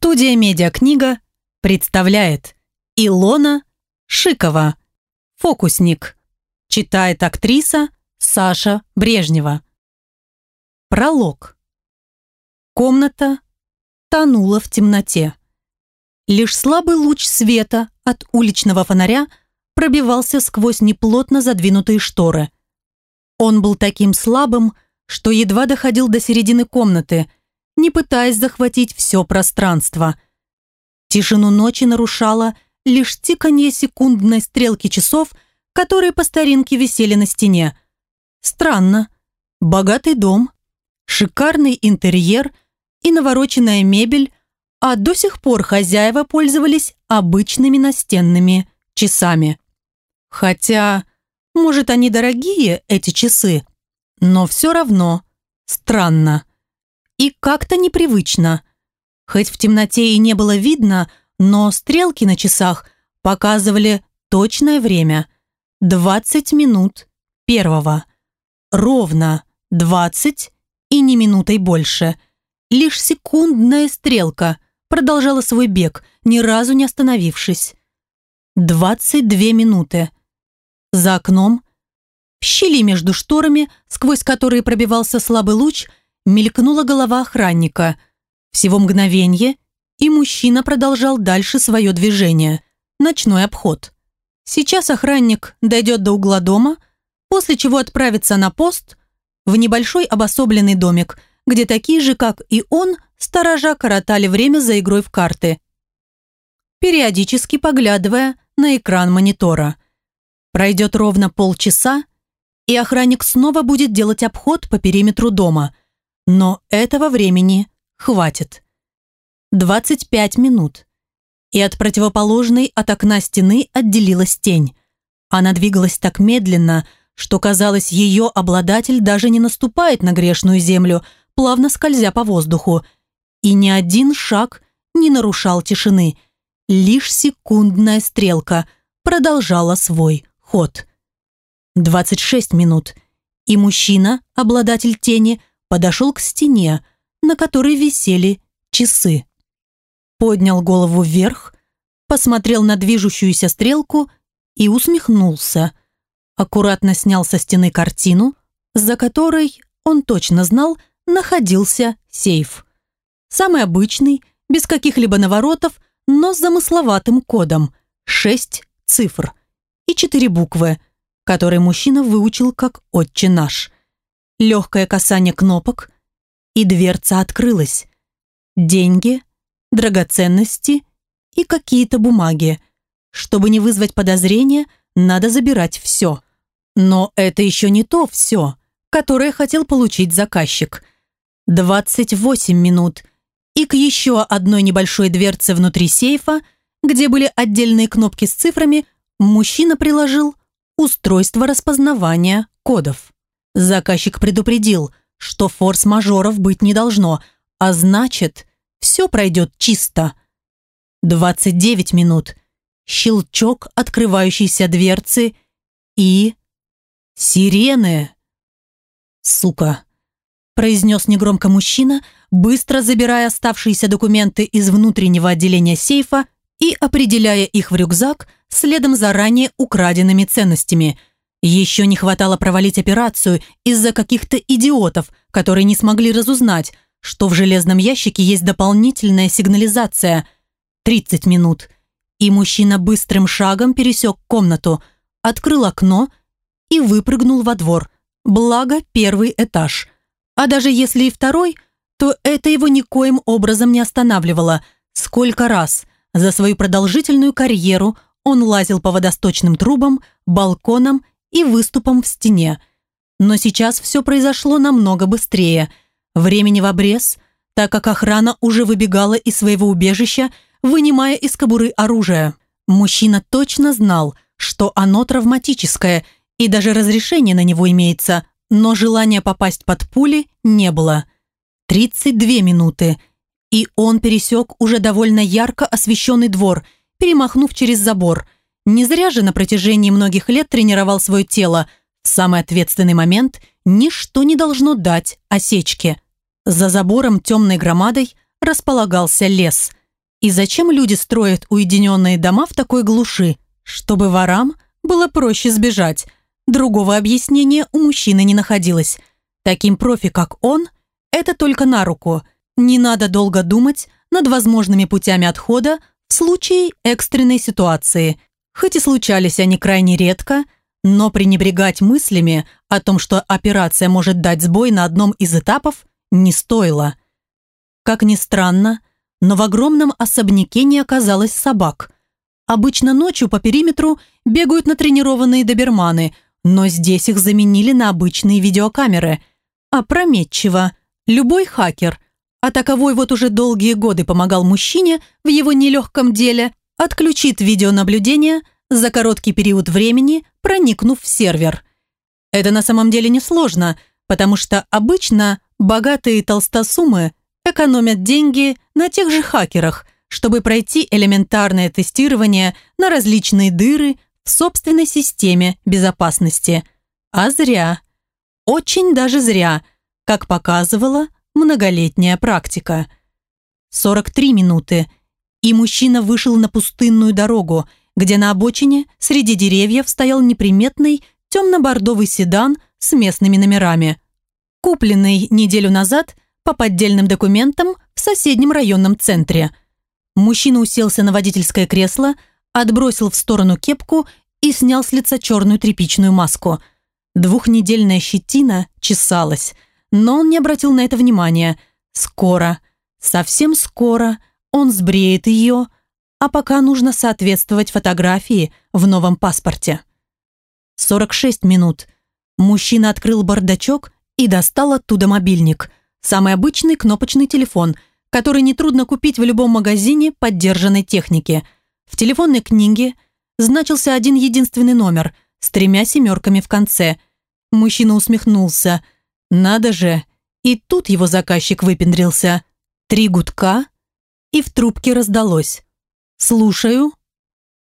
Студия «Медиакнига» представляет Илона Шикова «Фокусник». Читает актриса Саша Брежнева. Пролог. Комната тонула в темноте. Лишь слабый луч света от уличного фонаря пробивался сквозь неплотно задвинутые шторы. Он был таким слабым, что едва доходил до середины комнаты – не пытаясь захватить все пространство. Тишину ночи нарушало лишь тиканье секундной стрелки часов, которые по старинке висели на стене. Странно. Богатый дом, шикарный интерьер и навороченная мебель, а до сих пор хозяева пользовались обычными настенными часами. Хотя, может, они дорогие, эти часы, но все равно странно и как-то непривычно. Хоть в темноте и не было видно, но стрелки на часах показывали точное время. 20 минут первого. Ровно 20 и не минутой больше. Лишь секундная стрелка продолжала свой бег, ни разу не остановившись. 22 минуты. За окном, в щели между шторами, сквозь которые пробивался слабый луч, мелькнула голова охранника. Всего мгновенье, и мужчина продолжал дальше свое движение. Ночной обход. Сейчас охранник дойдет до угла дома, после чего отправится на пост в небольшой обособленный домик, где такие же, как и он, сторожа коротали время за игрой в карты, периодически поглядывая на экран монитора. Пройдет ровно полчаса, и охранник снова будет делать обход по периметру дома – но этого времени хватит. 25 минут. И от противоположной от окна стены отделилась тень. Она двигалась так медленно, что казалось, ее обладатель даже не наступает на грешную землю, плавно скользя по воздуху. И ни один шаг не нарушал тишины. Лишь секундная стрелка продолжала свой ход. 26 минут. И мужчина, обладатель тени, подошел к стене, на которой висели часы. Поднял голову вверх, посмотрел на движущуюся стрелку и усмехнулся. Аккуратно снял со стены картину, за которой, он точно знал, находился сейф. Самый обычный, без каких-либо наворотов, но с замысловатым кодом. Шесть цифр и четыре буквы, которые мужчина выучил как «Отче наш» легкое касание кнопок, и дверца открылась. Деньги, драгоценности и какие-то бумаги. Чтобы не вызвать подозрения, надо забирать все. Но это еще не то все, которое хотел получить заказчик. 28 минут. И к еще одной небольшой дверце внутри сейфа, где были отдельные кнопки с цифрами, мужчина приложил устройство распознавания кодов. Заказчик предупредил, что форс-мажоров быть не должно, а значит, все пройдет чисто. 29 минут. Щелчок открывающейся дверцы и... Сирены. Сука. Произнес негромко мужчина, быстро забирая оставшиеся документы из внутреннего отделения сейфа и определяя их в рюкзак следом за ранее украденными ценностями – еще не хватало провалить операцию из-за каких-то идиотов, которые не смогли разузнать, что в железном ящике есть дополнительная сигнализация. 30 минут. И мужчина быстрым шагом пересек комнату, открыл окно и выпрыгнул во двор. Благо, первый этаж. А даже если и второй, то это его никоим образом не останавливало. Сколько раз за свою продолжительную карьеру он лазил по водосточным трубам, балконам и выступом в стене. Но сейчас все произошло намного быстрее. Времени в обрез, так как охрана уже выбегала из своего убежища, вынимая из кобуры оружие. Мужчина точно знал, что оно травматическое, и даже разрешение на него имеется, но желания попасть под пули не было. 32 минуты, и он пересек уже довольно ярко освещенный двор, перемахнув через забор – не зря же на протяжении многих лет тренировал свое тело. В самый ответственный момент ничто не должно дать осечки. За забором темной громадой располагался лес. И зачем люди строят уединенные дома в такой глуши? Чтобы ворам было проще сбежать. Другого объяснения у мужчины не находилось. Таким профи, как он, это только на руку. Не надо долго думать над возможными путями отхода в случае экстренной ситуации. Хоть и случались они крайне редко, но пренебрегать мыслями о том, что операция может дать сбой на одном из этапов, не стоило. Как ни странно, но в огромном особняке не оказалось собак. Обычно ночью по периметру бегают натренированные доберманы, но здесь их заменили на обычные видеокамеры. Опрометчиво. Любой хакер, а таковой вот уже долгие годы помогал мужчине в его нелегком деле, отключит видеонаблюдение за короткий период времени, проникнув в сервер. Это на самом деле несложно, потому что обычно богатые толстосумы экономят деньги на тех же хакерах, чтобы пройти элементарное тестирование на различные дыры в собственной системе безопасности. А зря. Очень даже зря, как показывала многолетняя практика. 43 минуты, и мужчина вышел на пустынную дорогу, где на обочине среди деревьев стоял неприметный темно-бордовый седан с местными номерами. Купленный неделю назад – по поддельным документам в соседнем районном центре. Мужчина уселся на водительское кресло, отбросил в сторону кепку и снял с лица черную тряпичную маску. Двухнедельная щетина чесалась, но он не обратил на это внимания. Скоро, совсем скоро он сбреет ее, а пока нужно соответствовать фотографии в новом паспорте. 46 минут. Мужчина открыл бардачок и достал оттуда мобильник. Самый обычный кнопочный телефон, который нетрудно купить в любом магазине поддержанной техники. В телефонной книге значился один единственный номер с тремя семерками в конце. Мужчина усмехнулся. «Надо же!» И тут его заказчик выпендрился. Три гудка, и в трубке раздалось. «Слушаю».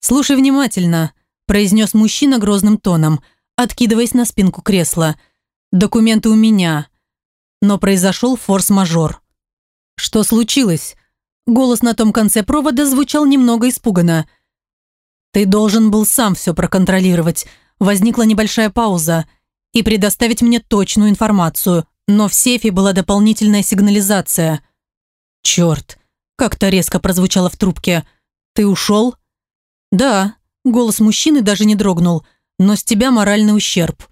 «Слушай внимательно», – произнес мужчина грозным тоном, откидываясь на спинку кресла. «Документы у меня но произошел форс-мажор. «Что случилось?» Голос на том конце провода звучал немного испуганно. «Ты должен был сам все проконтролировать. Возникла небольшая пауза. И предоставить мне точную информацию. Но в сейфе была дополнительная сигнализация». «Черт!» Как-то резко прозвучало в трубке. «Ты ушел?» «Да». Голос мужчины даже не дрогнул. «Но с тебя моральный ущерб».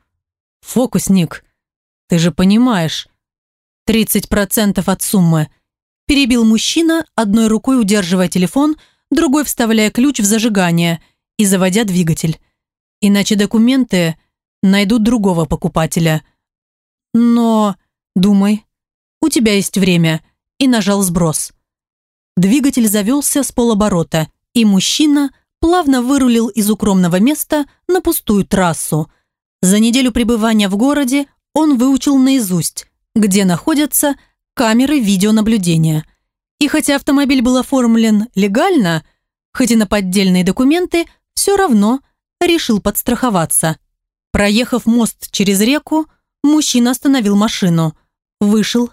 «Фокусник, ты же понимаешь, «Тридцать процентов от суммы», – перебил мужчина, одной рукой удерживая телефон, другой вставляя ключ в зажигание и заводя двигатель. Иначе документы найдут другого покупателя. Но, думай, у тебя есть время, и нажал сброс. Двигатель завелся с полоборота, и мужчина плавно вырулил из укромного места на пустую трассу. За неделю пребывания в городе он выучил наизусть где находятся камеры видеонаблюдения. И хотя автомобиль был оформлен легально, хоть и на поддельные документы, все равно решил подстраховаться. Проехав мост через реку, мужчина остановил машину, вышел,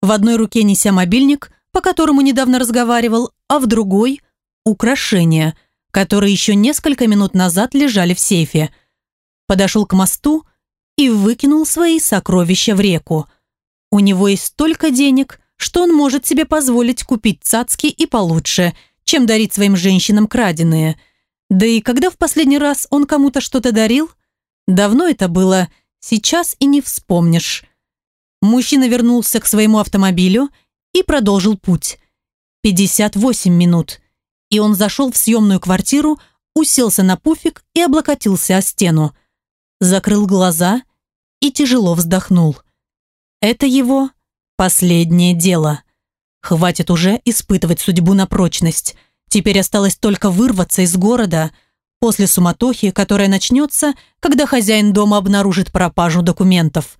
в одной руке неся мобильник, по которому недавно разговаривал, а в другой – украшения, которые еще несколько минут назад лежали в сейфе. Подошел к мосту и выкинул свои сокровища в реку. У него есть столько денег, что он может себе позволить купить цацки и получше, чем дарить своим женщинам краденые. Да и когда в последний раз он кому-то что-то дарил? Давно это было, сейчас и не вспомнишь. Мужчина вернулся к своему автомобилю продолжил путь. 58 минут. И он зашел в съемную квартиру, уселся на пуфик и облокотился о стену. Закрыл глаза и тяжело вздохнул. Это его последнее дело. Хватит уже испытывать судьбу на прочность. Теперь осталось только вырваться из города после суматохи, которая начнется, когда хозяин дома обнаружит пропажу документов.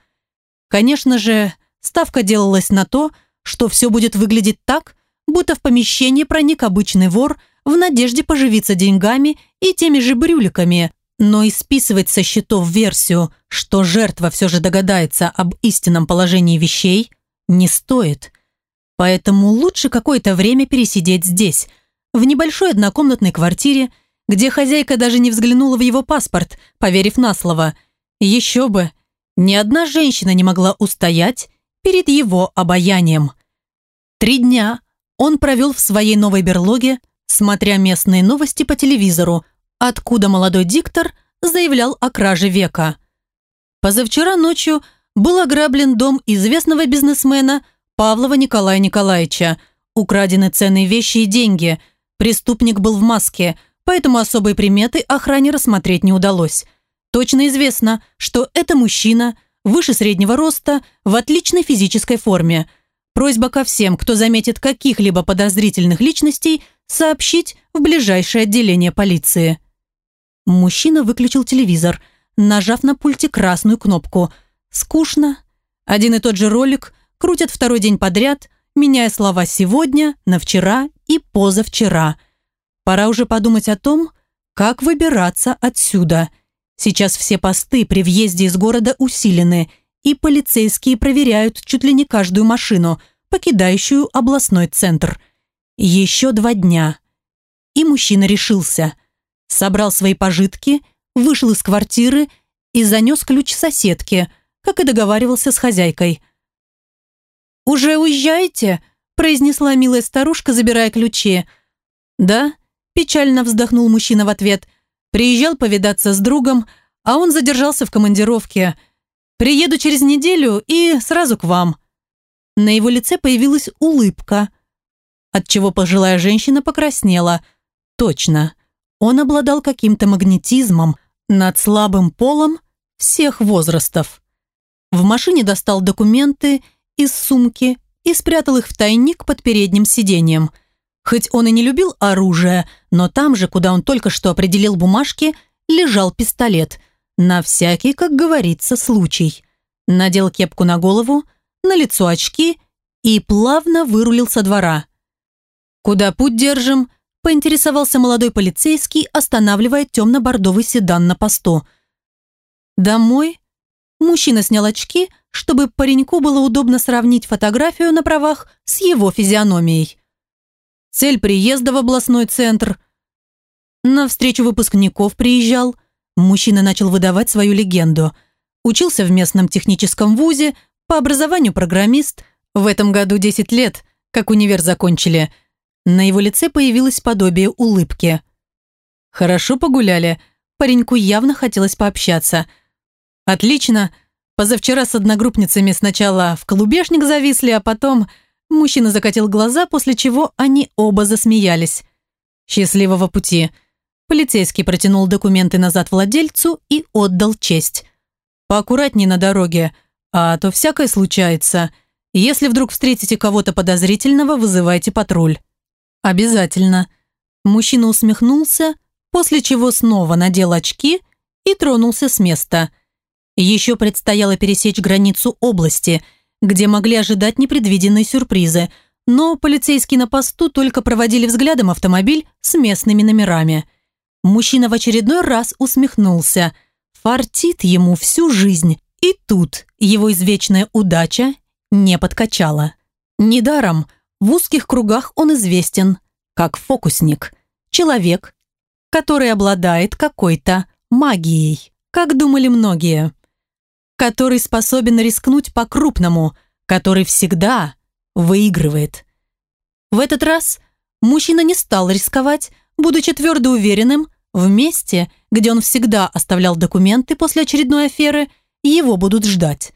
Конечно же, ставка делалась на то, что все будет выглядеть так, будто в помещение проник обычный вор в надежде поживиться деньгами и теми же брюликами, но и списывать со счетов версию, что жертва все же догадается об истинном положении вещей, не стоит. Поэтому лучше какое-то время пересидеть здесь, в небольшой однокомнатной квартире, где хозяйка даже не взглянула в его паспорт, поверив на слово. Еще бы, ни одна женщина не могла устоять перед его обаянием. Три дня он провел в своей новой берлоге, смотря местные новости по телевизору, откуда молодой диктор заявлял о краже века. Позавчера ночью был ограблен дом известного бизнесмена Павлова Николая Николаевича. Украдены ценные вещи и деньги. Преступник был в маске, поэтому особой приметы охране рассмотреть не удалось. Точно известно, что это мужчина, выше среднего роста, в отличной физической форме. Просьба ко всем, кто заметит каких-либо подозрительных личностей, сообщить в ближайшее отделение полиции. Мужчина выключил телевизор, нажав на пульте красную кнопку. Скучно. Один и тот же ролик крутят второй день подряд, меняя слова «сегодня», «на вчера» и «позавчера». Пора уже подумать о том, как выбираться отсюда – Сейчас все посты при въезде из города усилены, и полицейские проверяют чуть ли не каждую машину, покидающую областной центр. Еще два дня. И мужчина решился. Собрал свои пожитки, вышел из квартиры и занес ключ соседке, как и договаривался с хозяйкой. «Уже уезжаете?» – произнесла милая старушка, забирая ключи. «Да», – печально вздохнул мужчина в ответ – Приезжал повидаться с другом, а он задержался в командировке. Приеду через неделю и сразу к вам». На его лице появилась улыбка, отчего пожилая женщина покраснела. Точно, он обладал каким-то магнетизмом над слабым полом всех возрастов. В машине достал документы из сумки и спрятал их в тайник под передним сиденьем – Хоть он и не любил оружие, но там же, куда он только что определил бумажки, лежал пистолет. На всякий, как говорится, случай. Надел кепку на голову, на лицо очки и плавно вырулил со двора. «Куда путь держим?» – поинтересовался молодой полицейский, останавливая темно-бордовый седан на посту. «Домой?» Мужчина снял очки, чтобы пареньку было удобно сравнить фотографию на правах с его физиономией цель приезда в областной центр. На встречу выпускников приезжал. Мужчина начал выдавать свою легенду. Учился в местном техническом вузе, по образованию программист. В этом году 10 лет, как универ закончили. На его лице появилось подобие улыбки. Хорошо погуляли. Пареньку явно хотелось пообщаться. Отлично. Позавчера с одногруппницами сначала в клубешник зависли, а потом Мужчина закатил глаза, после чего они оба засмеялись. «Счастливого пути!» Полицейский протянул документы назад владельцу и отдал честь. «Поаккуратней на дороге, а то всякое случается. Если вдруг встретите кого-то подозрительного, вызывайте патруль». «Обязательно». Мужчина усмехнулся, после чего снова надел очки и тронулся с места. Еще предстояло пересечь границу области – где могли ожидать непредвиденные сюрпризы, но полицейские на посту только проводили взглядом автомобиль с местными номерами. Мужчина в очередной раз усмехнулся. Фартит ему всю жизнь, и тут его извечная удача не подкачала. Недаром в узких кругах он известен как фокусник, человек, который обладает какой-то магией, как думали многие который способен рискнуть по-крупному, который всегда выигрывает. В этот раз мужчина не стал рисковать, будучи твердо уверенным, в месте, где он всегда оставлял документы после очередной аферы, его будут ждать.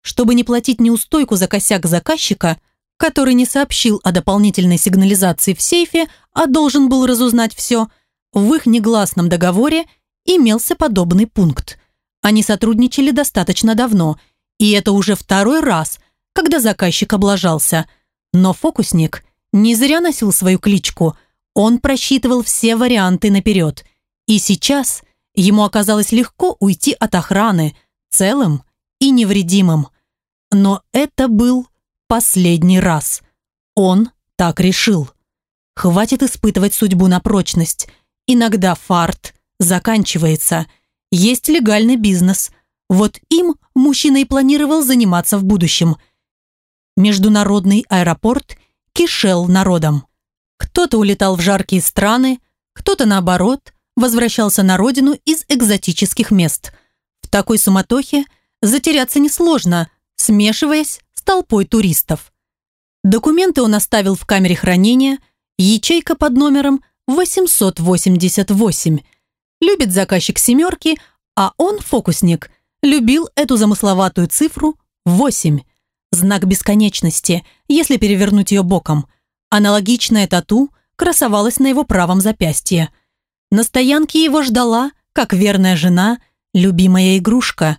Чтобы не платить неустойку за косяк заказчика, который не сообщил о дополнительной сигнализации в сейфе, а должен был разузнать все, в их негласном договоре имелся подобный пункт – они сотрудничали достаточно давно, и это уже второй раз, когда заказчик облажался. Но фокусник не зря носил свою кличку, он просчитывал все варианты наперед. И сейчас ему оказалось легко уйти от охраны, целым и невредимым. Но это был последний раз. Он так решил. Хватит испытывать судьбу на прочность. Иногда фарт заканчивается – есть легальный бизнес. Вот им мужчина и планировал заниматься в будущем. Международный аэропорт кишел народом. Кто-то улетал в жаркие страны, кто-то, наоборот, возвращался на родину из экзотических мест. В такой суматохе затеряться несложно, смешиваясь с толпой туристов. Документы он оставил в камере хранения, ячейка под номером 888. Любит заказчик семерки, а он, фокусник, любил эту замысловатую цифру 8. Знак бесконечности, если перевернуть ее боком. Аналогичная тату красовалась на его правом запястье. На стоянке его ждала, как верная жена, любимая игрушка.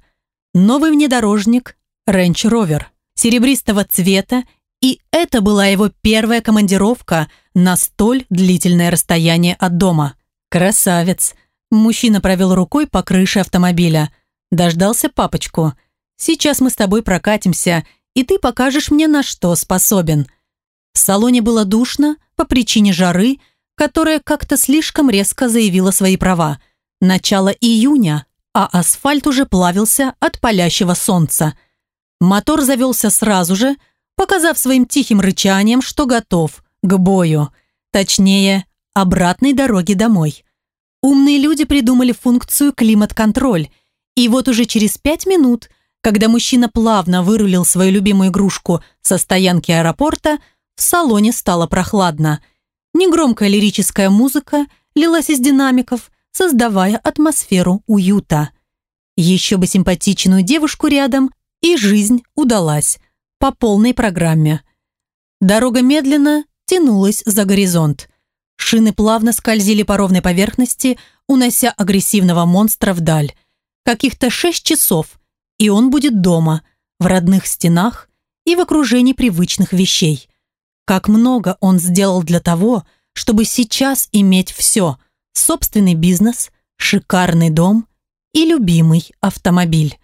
Новый внедорожник Range Rover серебристого цвета и это была его первая командировка на столь длительное расстояние от дома. Красавец. Мужчина провел рукой по крыше автомобиля. Дождался папочку. Сейчас мы с тобой прокатимся, и ты покажешь мне, на что способен. В салоне было душно по причине жары, которая как-то слишком резко заявила свои права. Начало июня, а асфальт уже плавился от палящего солнца. Мотор завелся сразу же, показав своим тихим рычанием, что готов к бою. Точнее, обратной дороге домой. Умные люди придумали функцию климат-контроль, и вот уже через пять минут, когда мужчина плавно вырулил свою любимую игрушку со стоянки аэропорта, в салоне стало прохладно. Негромкая лирическая музыка лилась из динамиков, создавая атмосферу уюта. Еще бы симпатичную девушку рядом, и жизнь удалась по полной программе. Дорога медленно тянулась за горизонт. Шины плавно скользили по ровной поверхности, унося агрессивного монстра вдаль. Каких-то шесть часов, и он будет дома, в родных стенах и в окружении привычных вещей. Как много он сделал для того, чтобы сейчас иметь все – собственный бизнес, шикарный дом и любимый автомобиль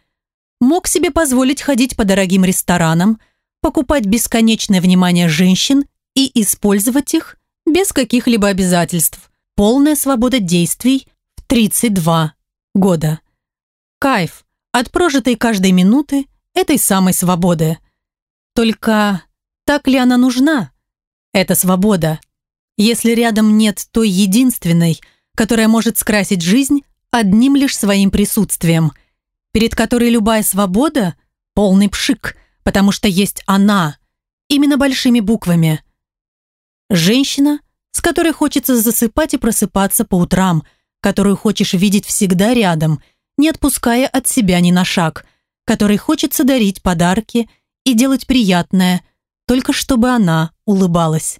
мог себе позволить ходить по дорогим ресторанам, покупать бесконечное внимание женщин и использовать их без каких-либо обязательств. Полная свобода действий в 32 года. Кайф от прожитой каждой минуты этой самой свободы. Только так ли она нужна? Эта свобода. Если рядом нет той единственной, которая может скрасить жизнь одним лишь своим присутствием – перед которой любая свобода – полный пшик, потому что есть она, именно большими буквами. Женщина, с которой хочется засыпать и просыпаться по утрам, которую хочешь видеть всегда рядом, не отпуская от себя ни на шаг, которой хочется дарить подарки и делать приятное, только чтобы она улыбалась.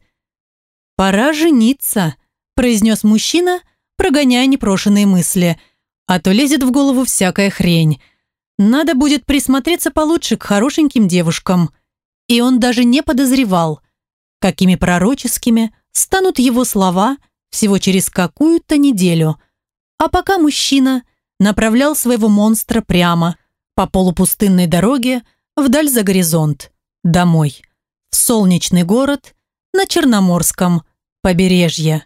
«Пора жениться», – произнес мужчина, прогоняя непрошенные мысли – а то лезет в голову всякая хрень. Надо будет присмотреться получше к хорошеньким девушкам. И он даже не подозревал, какими пророческими станут его слова всего через какую-то неделю. А пока мужчина направлял своего монстра прямо по полупустынной дороге вдаль за горизонт, домой, солнечный город на Черноморском побережье.